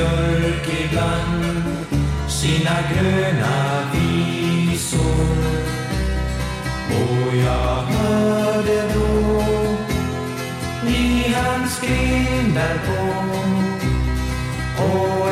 björk ibland. Sina gröna visor. Och jag hörde då i hans gren därpå och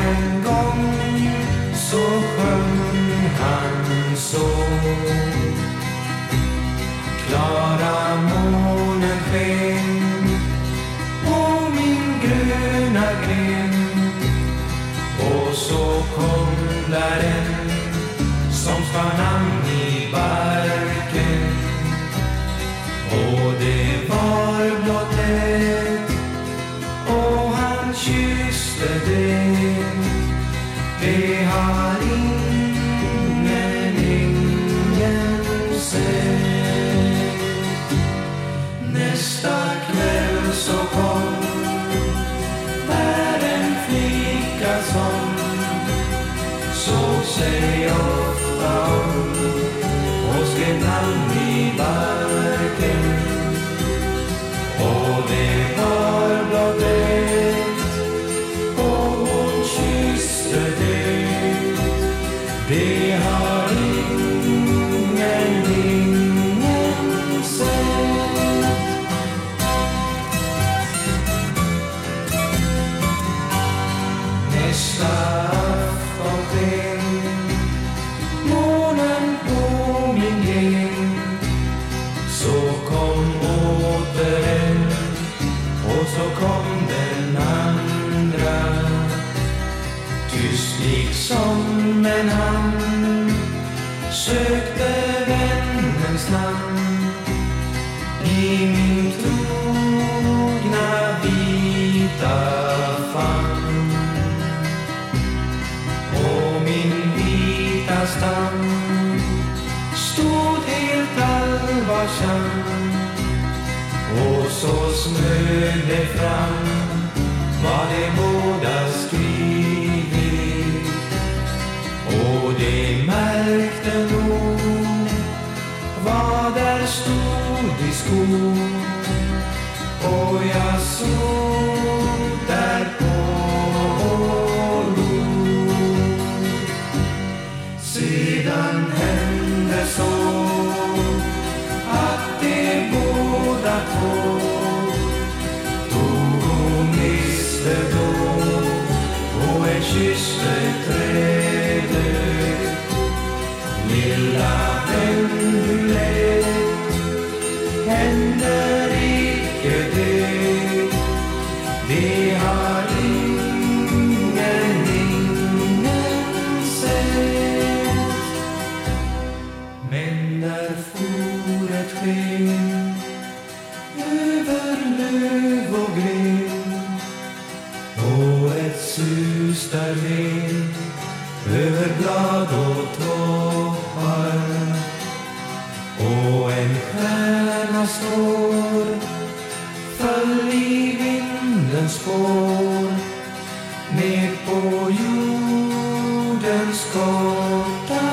kommst wann an i min trogna vita stam stod helt allvarsam. Och så smög det fram vad de båda skrivit. Och de märkte nog vad där stod i skon. Och jag såg och trädet, Lilla vän, hur lätt händer icke det Det har ingen, ingen sett Men där for sken över löv och gren tystar vind över blad och toppar och en stjärna står föll i vindens spår. Ner på jordens karta